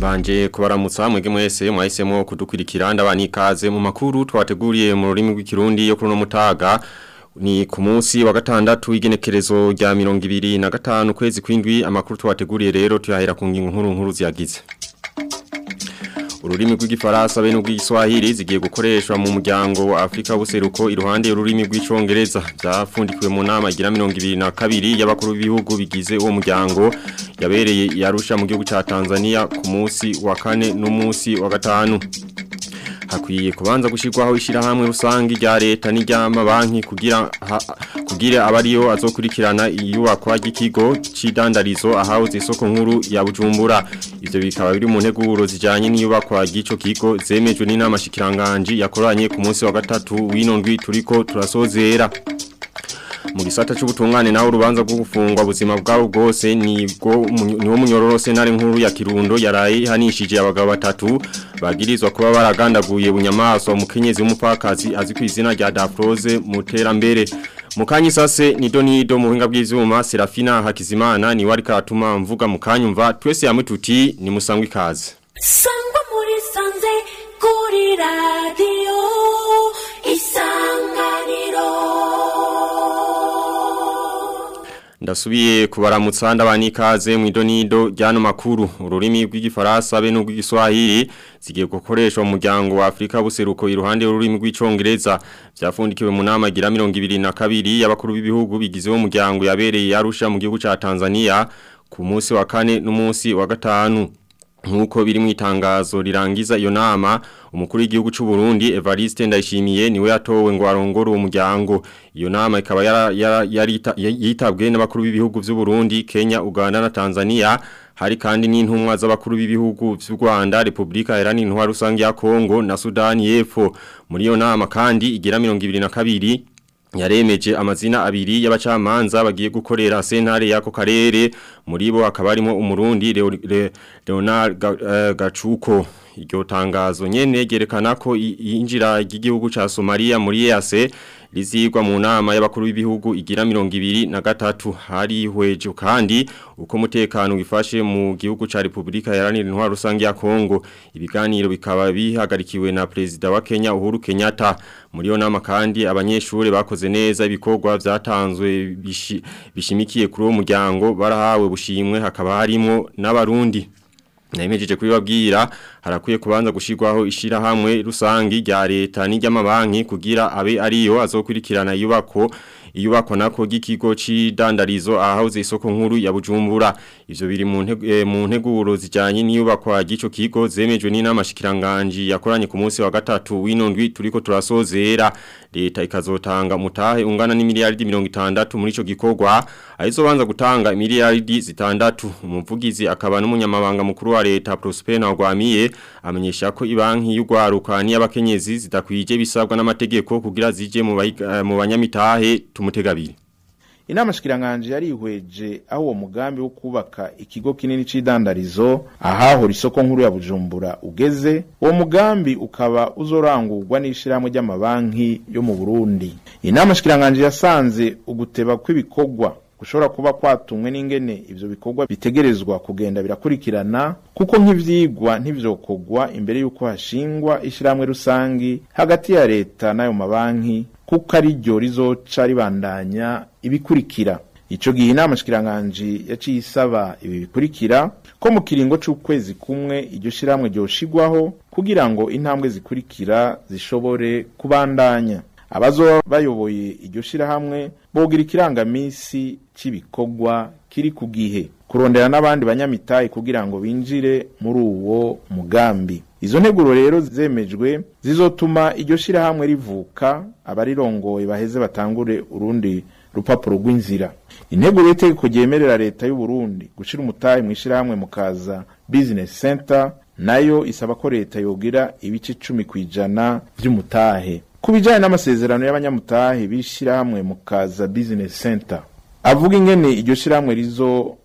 banje kubaramutsa mwege mwese mwahisemo kudukurikira ndabani ikaze mu makuru twateguriye mu rurimi rw'ikirundi yo kuri no mutaga ni ku munsi wa gatandatu igenekerezo rya mirongo ibiri na gatanu kwezi kw'indwi amakuru twateguriye rero tuyahera ku ngingo nkuru nkuru ziyagize ururimi rw'igifaransa be n'ubw'igiswahili zigiye gukoreshwa mu muryango wa Afrika buseruko iruhande ururimi rw'icongereza byafundikiwe mu nama igira kabiri y'abakuru b'ibihugu bigize uwo muryango yabereye yarusha mu gihugu cya Tanzania ku munsi wa kane n'umunsi wa gatanu hakwiye kubanza gushyirwaho ishyirahamwe rusange rya leta n'iry'amabanki kugira kugira abariyo ariyo azokurikirana iyubakwa ry'ikigo cy'idandarizo ahabuze isoko nkuru ya bujumbura ibyo bikaba biri mu nteguro zijyanye n'iyubakwa ry'icyo kigo zemejwe n'inama shikiranganje yakoranye ku munsi wa gatatu w'ino ndwi turiko turasozera mu cy'ubutungane naho urubanza rwo gufungwa ubuzima bwawo bwose nibwo niwo munyororo sentare nkuru ya Kirundo yaraye ihanishije abagabo batatu bagirizwa kuba baragandaguye bunyamaswa umukenyezi w'umupakazi azi ku izina rya Dafroze muterambere Mukanyi sase ni donido muhinga bw'izuba Serafina Hakizimana ni wari karatuma mvuga mukanyumva twese yamwe tuti ni musangwa ikaze Sangwa muri sanze kuri radio isangwa Ndasubiye kubaramutsa ndabani ikaze mu idonido ryano makuru ururimi rw'igifaransa be n'urw'igiswahili zigiye gukoreshwa mu muryango wa Afrika buseruko iruhande ururimi rw'icongereza byafundikiwe mu nama gira 2022 y'abakuru b'ibihugu bigize mu muryango yabereye Arusha mu gihugu ca Tanzania ku munsi wa kane n'umunsi wa gatanu nkuko biri mu itangazo rirangiza iyo nama umukuru w'igihugu cy'u Burundi Evariste Ndayishimiye niwe yatowe ngo arongore umuryango iyo nama ikaba yitabwe n'abakuru b'ibihugu by'u Burundi Kenya Uganda na Tanzania hari kandi n'intumwa z'abakuru b'ibihugu by'u Rwanda Republika Iharanira Intwaro Rusange ya Kongo na Sudani y'Epfo muri iyo nama kandi igira 22 yaremeje amazina abiri y'abacamanza bagiye gukorera sentare yako karere muri bo akabarimo umurundi Leonard eh, Gacuko iryo tangazo nyene ryerekana ko yinjira igihugu ca Somalia muri EAC rizigwa mu nama y'abakuru b'ibihugu igira mirongo ibiri na gatatu harihweje kandi uko umutekano wifashe mu gihugu ca Republika Iharanira Intwaro Rusange ya Kongo ibiganiro bikaba bihagarikiwe na Perezida wa Kenya Uhuru Kenyatta muri yo nama kandi abanyeshuri bakoze neza ibikorwa byatanzwe bishimikiye kuri uwo muryango barahawe bushimwe hakaba harimo n'abarundi Nemejeje kubibabwira harakwiye kubanza gushirwaho ishirahamwe rusangi rya leta n'iry'amabanki kugira abe ariyo azokurikirana yubako iyubako nako gikigo cydandarizo ahahoze isoko nkuru ya Bujumbura Ivyo biri mu eh, mu nteguro zijanye n'iyubakwa gico kigo zemejwe n'inama shikiranganje yakoranye ku munsi wa gatatu w'inondwi turiko turasozera leta ikazotanga mutahe ungana n'imiliyaridi 60 muri ico gikorwa aizobanza gutanga imiliyaridi zitandatu umuvugizi akaba n'umunyamabanga mukuru wa leta Prosper Ntagwamiye amenyesha ko ibanki y'ugwaruka abakenyezi zidakwije bisabwa n'amategeko kugira zije mu eh, banyamitahe tumutegabire inama shikiranganje yarihweje aho uwo mugambi wo kubaka ikigo kinini c'idandarizo ahahora isoko nkuru ya Bujumbura ugeze uwo mugambi ukaba uzorangurwa n'ishirahamwe ry'amabanki yo mu Burundi inama shikiranganje yasanze uguteba kw'ibikorwa gushobora kuba kwatumwe n'ingene ibyo bikorwa bitegerezwa kugenda birakurikirana kuko nk'ivyigwa ntivyokogwa imbere yuko hashingwa ishirahamwe rusange hagati ya leta n'ayo mabanki kuko ari ryo rizoca ribandanya ibikurikira icyo gihe inama shikiranganji yaciye isaba ibi bikurikira ko mu kiringo cy'ukwezi kumwe iryo shyirahamwe ryoshigwaho kugira ngo intambwe zikurikira zishobore kubandanya Abazo bayoboye iryo shyirahamwe bogira ikirangaminsi cy'ibikorwa kiri ku gihe kurondera n'abandi banyamitahe kugira ngo binjire muri uwo mugambi izo nteguro rero zemejwe zizotuma iryo shyirahamwe rivuka abarirongoye baheze batangure urundi rupapuro rw'inzira integuro y'itegeko ryemerera leta y'u Burundi gushyira umutahe mu ishyirahamwe mukaza, kaza business center nayo isaba ko leta yogira ibice icumi ku ijana by'umutahe ku bijyanye n'amasezerano y'abanyamutahe b'ishyirahamwe mukaza kaza business center avuga ingene iryo shyirahamwe rizoyobogwa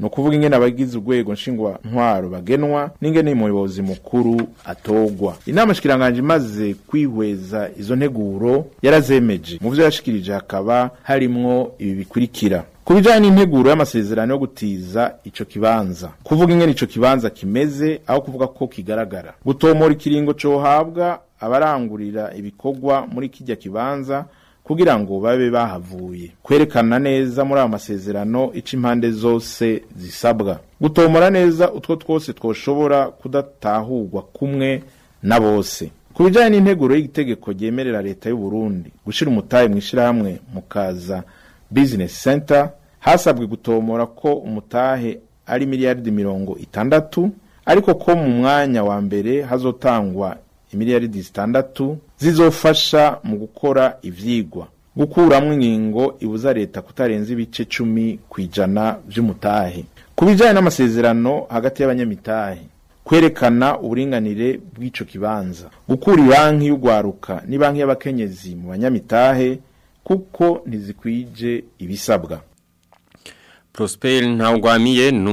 ni ukuvuga ingene abagize urwego nshingwa ntwaro bagenwa n'ingene umuyobozi mukuru atogwa inama shikiranganje imaze kwihweza izo nteguro yarazemeje mu vyo yashikirije hakaba harimwo ibi bikurikira ku bijanye n'integuro y'amasezerano yo gutiza ico kibanza kuvuga ingene ico kibanza kimeze aho kuvuga ko kigaragara gutomora ikiringo cohabwa abarangurira ibikorwa muri kijya kibanza kugira ngo babe bahavuye kwerekana neza muri ayo masezerano ica impande zose zisabwa gutomora neza utwo twose twoshobora kudatahurwa kumwe na bose ku bijyanye n'integuro y'itegeko ryemerera leta y'u Burundi gushyira umutahe mu ishyirahamwe mu kaza bizinesi senta hasabwe gutomora ko umutahe ari miliyaridi mirongo itandatu ariko ko mu mwanya wa mbere hazotangwa imiliyaridi zitandatu zizofasha mu gukora ibyigwa gukuramo inkingo ibuza leta kutarenza ibice cumi ku ijana by'umutahe ku bijanye n'amasezerano hagati y'abanyamitahe kwerekana uburinganire bw'icyo kibanza gukura banki y'ugwaruka ni banki y'abakenyezi mu banyamitahe kuko ntizikwije ibisabwa Prosper Ntawagwamiye ni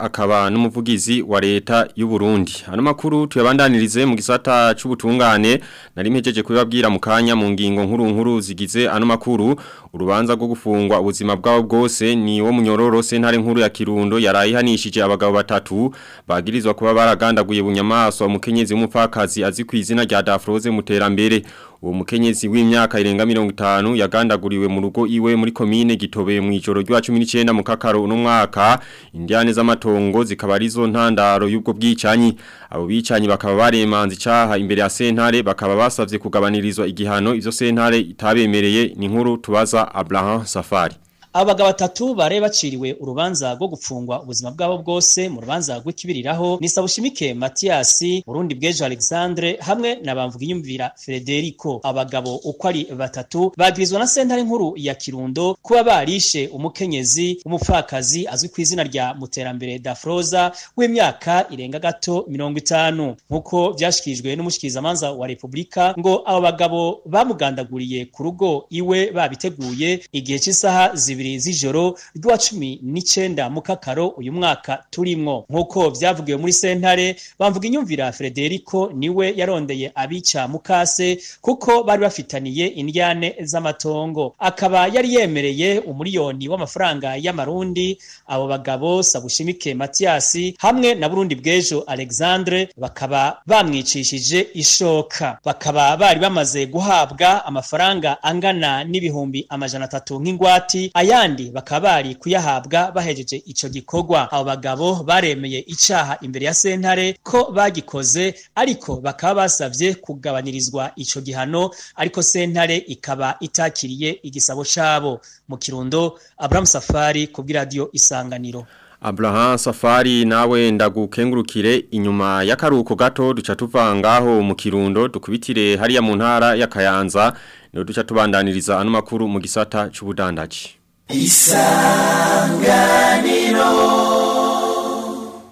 akaba n'umuvugizi wa leta y'u Burundi. Hano makuru tuyabandanirize mu gisata cy'ubutungane nari kubabwira kubibabwira mu kanya mu ngingo nkuru nkuru zigize ano makuru urubanza rwo gufungwa ubuzima bwabo bwose ni wo munyororo sentare nkuru ya Kirundo yarayihanishije abagabo batatu bagirizwa kuba baragandaguye bunyamaswa umukenyezi w'umupfakazi azi ku izina rya Dafroze muterambere uwo mukenyezi w'imyaka irenga 50 yagandaguriwe mu rugo iwe muri commune gitobe mu ijoro rya 19 mu kakaro no mwaka indiane z'amatongo zikaba arizo ntandaro y'ubwo bwicanyi abo bicanyi bakaba baremanze icaha imbere ya sentare bakaba basavye kugabanirizwa igihano izo sentare itabemereye ni nkuru tubaza à Abraham Safari abagabo batatu bare baciriwe urubanza rwo gufungwa ubuzima bwabo bwose mu rubanza rw'ikibiriraho ni Sabushimike Mathias Burundi Bwejo Alexandre hamwe na bamvuga inyumvira Federico abagabo uko ari batatu bagwirizwa na sentare nkuru ya Kirundo kuba barishe umukenyezi umupfakazi azwi ku izina rya Muterambere Dafroza w'imyaka irenga gato mirongo itanu nk'uko byashikirijwe n'umushikirizamanza wa Repubulika ngo abo bagabo bamugandaguriye ku rugo iwe babiteguye igihe cy'isaha zibiri zibiri z'ijoro rwa cumi n'icyenda mu kakaro uyu mwaka turimo nk'uko byavugiwe muri sentare bamvuga inyumvira Frederico niwe yarondeye abica mukase kuko bari bafitaniye indyane z'amatongo akaba yari yemereye umuriyoni w'amafaranga y'amarundi abo bagabo Sabushimike Mathias hamwe na Burundi Bwejo Alexandre bakaba bamwicishije ishoka bakaba bari bamaze guhabwa amafaranga angana n'ibihumbi amajana atatu nk'ingwati aya ayandi bakaba bari kuyahabwa bahejeje icyo gikorwa abo bagabo baremeye icyaha imbere ya sentare ko bagikoze ariko bakaba basabye kugabanirizwa icyo gihano ariko sentare ikaba itakiriye igisabo cabo mu kirundo Abraham Safari kubwira radio isanganiro Abraha Safari nawe ndagukengurukire inyuma y'akaruko gato duca tuvangaho mu kirundo dukubitire hariya mu ntara ya Kayanza no duca tubandaniriza ano makuru mu gisata c'ubudandaji isanganiro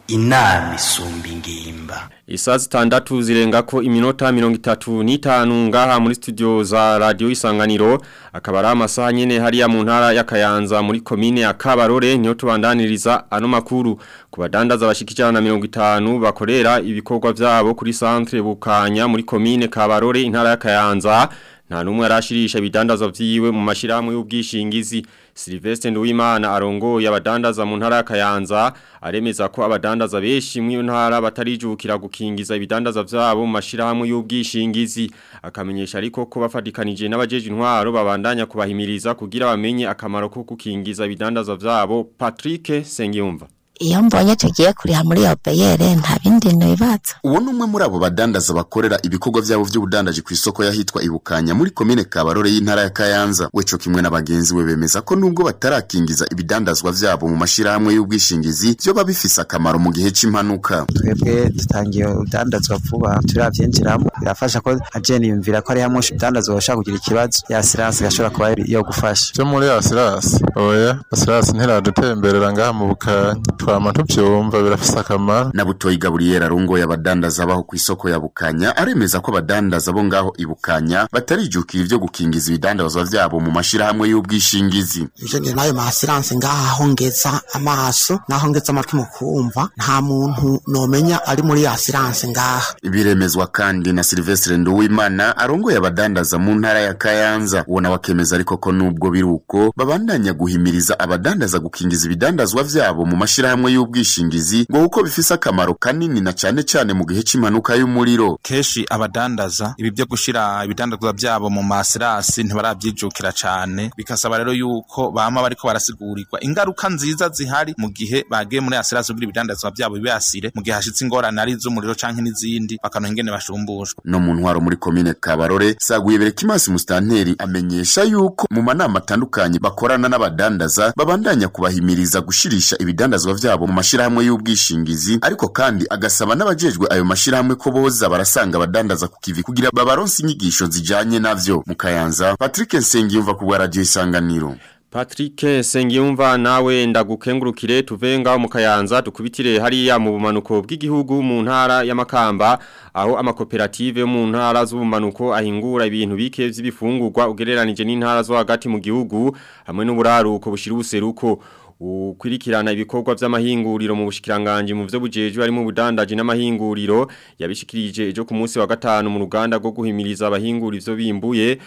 inama isumba ingimba isaha zitandatu zirenga ko iminota mirongo itatu n'itanu ngaha muri studio za radiyo isanganiro akaba ari amasaha nyine hariya mu ntara y'akayanza muri komine ya kabarore niyo tubandaniriza ano makuru ku badandaza bashyikirana na mirongo itanu bakorera ibikorwa byabo kuri santire bukanya muri komine kabarore intara y'akayanza nta n'umwe arashirisha ibidandaza byiwe mu mashyirahamwe y'ubwishingizi Silvestre Nduwimana arongoye abadandaza mu ntara ya Kayanza aremeza ko abadandaza benshi mu ntara batarijukira gukingiza ibidandaza vyabo mu mashirahamwe y'ubwishingizi akamenyesha ariko ko bafadikanije n'abajeje intwaro babandanya kubahimiriza kugira bamenye akamaro ko gukingiza ibidandaza vyabo Patrick Sengiyumva iyo mbonye tugiye kuriha muri yopeyeri nta bindi ntibibatsa uwo ni umwe muri abo badandaza bakorera ibikorwa byabo by'ubudandaji ku isoko y'ahitwa ibukanya muri komine kabarore y'intara ya kayanza we cyo kimwe na bagenzi we bemeza ko nubwo batarakingiza ibidandazwa byabo mu mashyirahamwe y'ubwishingizi byoba bifise akamaro mu gihe cy'impanuka twebwe dutangiye udandazwa vuba turabyinjiramo birafasha ko ajeni yumvira ko ari hamwe udandazwa bashaka kugira ikibazo yasiranse gashobora kuba yo gufasha cyo muri yasiranse oya yasiranse ntiradutemberera ngaha mu bukanya twama tubyumva birafise akamaro na butoyi gaburiyeri arungoye abadandaza baho ku isoko ya bukanya aremeza ko abadandaza bo ngaho ibukanya batarijukiye ivyo gukingiza ibidandazwa vyabo mu mashirahamwe y'ubwishingizi ivyo ngira nayo mahasiranse ngaha aho ngeza amaso naho ngeza amatwi mu kumva nta muntu nomenya ari muri asiranse ngaha biremezwa kandi na Silvestre Nduwimana arongoye abadandaza mu ntara ya Kayanza ubona wakemeza ariko ko nubwo biruko babandanya guhimiriza abadandaza gukingiza ibidandazwa vyabo mu mashirahamwe amashyirahamwe y'ubwishingizi ngo kuko bifise akamaro kanini na cyane cyane mu gihe cy'impanuka y'umuriro kenshi abadandaza ibi byo gushira ibidandazwa byabo mu maserasi ntibarabyijukira cyane bikasaba rero yuko bama bariko barasigurirwa ingaruka nziza zihari mu gihe bagiye muri aserasi kugira ibidandazwa byabo bibasire mu gihe hashitse ingorane ari z'umuriro canke n'izindi bakanoha ingene bashumbushwa no mu ntwaro muri komine Kabarore Saguye Berekimasi Mustanteri amenyesha yuko mu manama atandukanye bakorana n'abadandaza babandanya kubahimiriza gushirisha ibidandazwa byabo mu mashyirahamwe y'ubwishingizi ariko kandi agasaba n'abajejwe ayo mashyirahamwe ko boza barasanga badandaza ku kivi kugira babaronse inyigisho zijyanye nabyo mu Kayanza Patrick Nsengiyumva ku bwa Isanganiro Patrick Sengiyumva nawe ndagukengurukire tuve ngaho mu Kayanza dukubitire hariya mu bumanuko bw'igihugu mu ntara y'amakamba aho amakoperative mu ntara z'ubumanuko ahingura ibintu bike by'ibifungurwa ugereranije n'intara zo hagati mu gihugu hamwe n'uburaruko bushira ubuseruko ukwirikirana ibikorwa vy'amahinguriro mu bushikiranganje mu vyo bujejwe harimo ubudandaji n'amahinguriro yabishikirije ejo ku munsi wa gatanu mu ruganda rwo guhimiriza abahingura ivyo bimbuye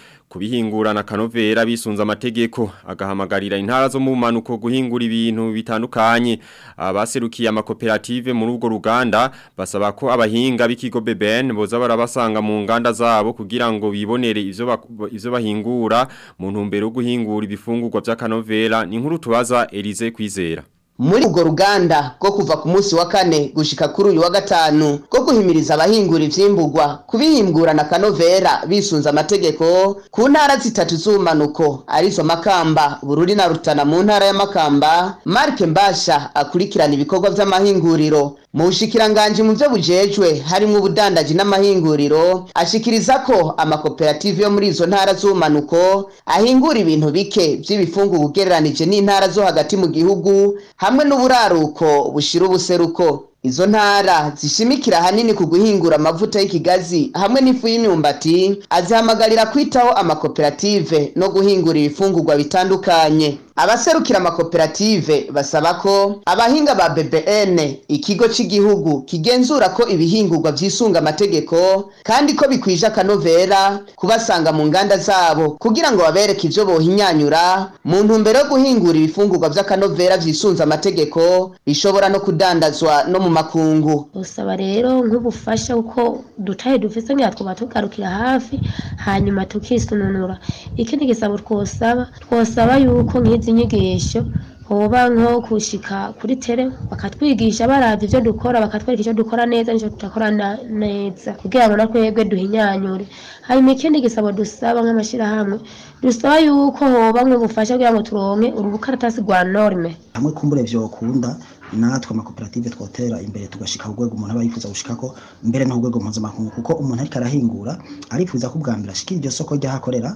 na kanovera bisunza amategeko agahamagarira intara zo mu manuko guhingura ibintu bitandukanye abaserukiye amakoperative muri urwo ruganda basaba ko abahinga b'ikigo BBN boza barabasanga mu nganda zabo kugira ngo bibonere ivyo bahingura mu ntumbero yo guhingura ibifungurwa vy'akanovera ni nkuru tubaza Elize twizeye kwizera muri urwo ruganda rwo kuva ku munsi wa kane gushika kuri uyu wa gatanu rwo guhimiriza abahingura ivyimburwa na kanovera bisunze amategeko ku ntara zitatu z'ubumanuko arizo makamba bururi na rutana mu ntara ya makamba marike mbasha akurikirana ibikorwa vy'amahinguriro mu bushikiranganji mu byo bujejwe harimo ubudandaji n'amahinguriro ashyikiriza ko amakoperative yo muri izo ntara z'ubumanuko ahingura ibintu bike by'ibifungu ugereranije n'intara zo hagati mu gihugu hamwe n'uburaruko bushira ubuseruko izo ntara zishimikira ahanini ku guhingura amavuta y'ikigazi hamwe n'ifu y'imyumbati azihamagarira kwitaho amakoperative no guhingura ibifungurwa bitandukanye abaserukira amakoperative basaba ko abahinga ba BBN ikigo cy'igihugu kigenzura ko ibihingurwa byisunga amategeko kandi ko bikwije akanovera kubasanga mu nganda zabo kugira ngo babereke ivyo bohinyanyura mu ntumbero yo guhingura ibifungurwa vy'akanovera vyisunze amategeko bishobora no kudandazwa no mu makungu usaba rero nk'ubufasha kuko dutaye dufise ngira twaba tugarukira hafi hanyuma tukisununura ikindi gisabo twosaba twosaba yuko nk'izi z'inyigisho hoba nko gushika kuri tere bakatwigisha baravye ivyo dukora bakatwereka icyo dukora neza n'ico tudakora neza kugira ngo natwebwe duhinyanyure hanyuma ikindi gisabo dusaba nk’amashyirahamwe dusaba yuko hoba nk'ubufasha kugira ngo turonke urubukaratasi rwa norme hamwe kumbure vyokunda natwe amakoperative twotera imbere tugashika ku rwego umuntu aba yifuza ko mbere no urwego rwego kuko umuntu ariko arahingura arifuza ko ubwa mbere ashikira iryo soko ry'ahakorera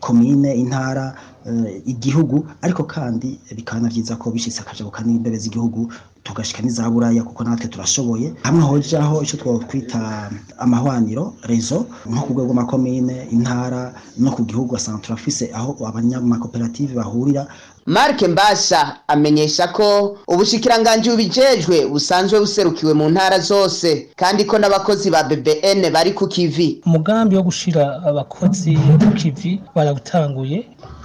komine eh, intara eh, igihugu ariko kandi bikaba na byiza ko bishyize akajabo kandi imbere z'igihugu tugashika n'iza buraya kuko natwe turashoboye hamwe hojaho icyo twakwita amahwaniro rezo nko ku rwego makomine intara no ku gihugu asantura afise aho abanyamakoperative bahurira Mark Mbasha amenyesha ko ubushikiranganji bubijejwe busanzwe buserukiwe mu ntara zose kandi ko n'abakozi ba BBN bari ku kivi umugambi wo gushira abakozi ku kivi barawutanguye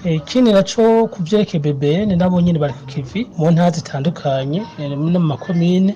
ikindi eh, nacyo ku byerekeye BBN nabo nyine bari ku kivi mu ntara zitandukanye no eh, mu makomine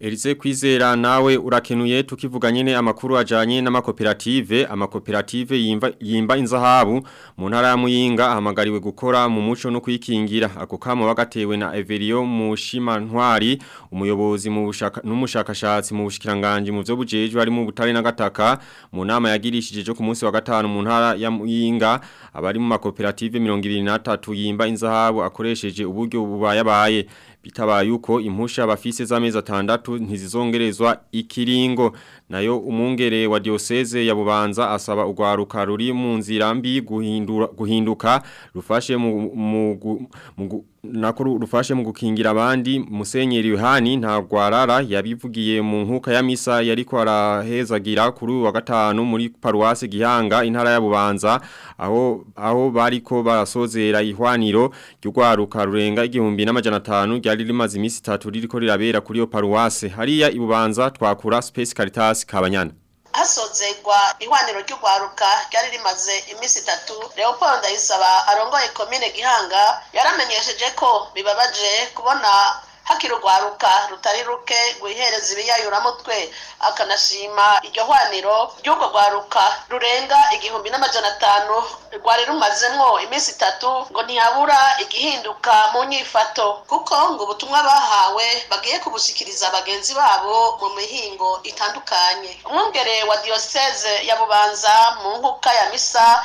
Elize kwizera nawe urakenuye tukivuga ne amakuru ajanye n'amakoperative amakoperative yimba yimba inzahabu mu ntara ya Muyinga ahamagariwe gukora mu muco no kwikingira ako kamo bagatewe na Everio Mushima Ntwari umuyobozi mu bushaka n'umushakashatsi mu bushikiranganje mu byo bujejwe bari mu butare na gataka mu nama yagirishije cyo ku munsi wa gatanu mu ntara ya Muyinga abari mu makoperative 23 yimba inzahabu akoresheje uburyo bubaye baye bitabaye yuko impusha bafise z'amezi atandatu ntizizongerezwa ikiringo nayo umwungere wa diocese ya bubanza asaba urwaruka ruri mu nzira mbi guhinduka rufashe mu nakuru rufashe mu gukingira abandi musenyeri Yohani nta rwarara yabivugiye mu nkuka ya misa yariko arahezagira kuri wa gatanu muri paruwasi Gihanga intara ya Bubanza aho aho bariko barasozera ihwaniro ry'urwaruka rurenga 1500 ryari rimaze imisi 3 ririko rirabera kuri yo paruwasi hariya ibubanza twakura Space Caritas Elias Kabanyana hasozerwa ihwaniro ry'urwaruka ryari rimaze iminsi itatu leopold ndayisaba arongoye komine gihanga yaramenyesheje ko bibabaje kubona hakirwaruka rutari ruke ngo ihereze ibiyayuramutwe akanashima iryo hwaniro ry'urwo rwaruka rurenga igihumbi n'amajana atanu rwari rumazemo iminsi itatu ngo ntihabura igihinduka mu nyifato kuko ngo ubutumwa bahawe bagiye kubushikiriza bagenzi babo mu mihingo itandukanye umwungere wa diyoseze ya bubanza mu nkuka ya misa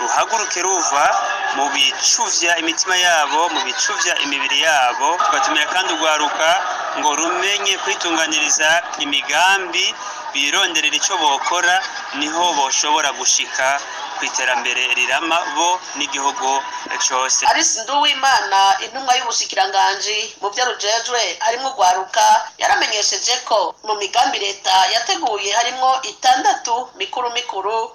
ruhaguruke ruva mu bicuvya imitima yabo mu bicuvya imibiri yabo tugatumira kandi urwaruka ngo rumenye kwitunganiriza imigambi bironderera icyo bokora niho boshobora gushika ku iterambere rirama bo n'igihugu cyose alice nduwimana intumwa y’ubushyikiranganji mu byo rujejwe harimo rwaruka yaramenyesheje ko mu migambi leta yateguye harimo itandatu mikuru mikuru